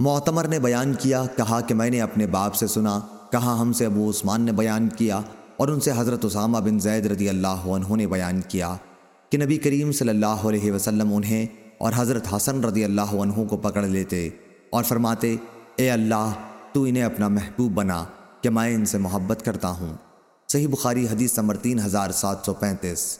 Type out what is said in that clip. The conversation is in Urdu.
معتمر نے بیان کیا، کہا کہ میں نے اپنے باپ سے سنا، کہا ہم سے ابو عثمان نے بیان کیا اور ان سے حضرت اسامہ بن زید رضی اللہ عنہ نے بیان کیا کہ نبی کریم صلی اللہ علیہ وسلم انہیں اور حضرت حسن رضی اللہ عنہ کو پکڑ لیتے اور فرماتے، اے اللہ، تو انہیں اپنا محبوب بنا کہ میں ان سے محبت کرتا ہوں۔ صحیح بخاری حدیث نمبر تین ہزار سات سو پینتیس۔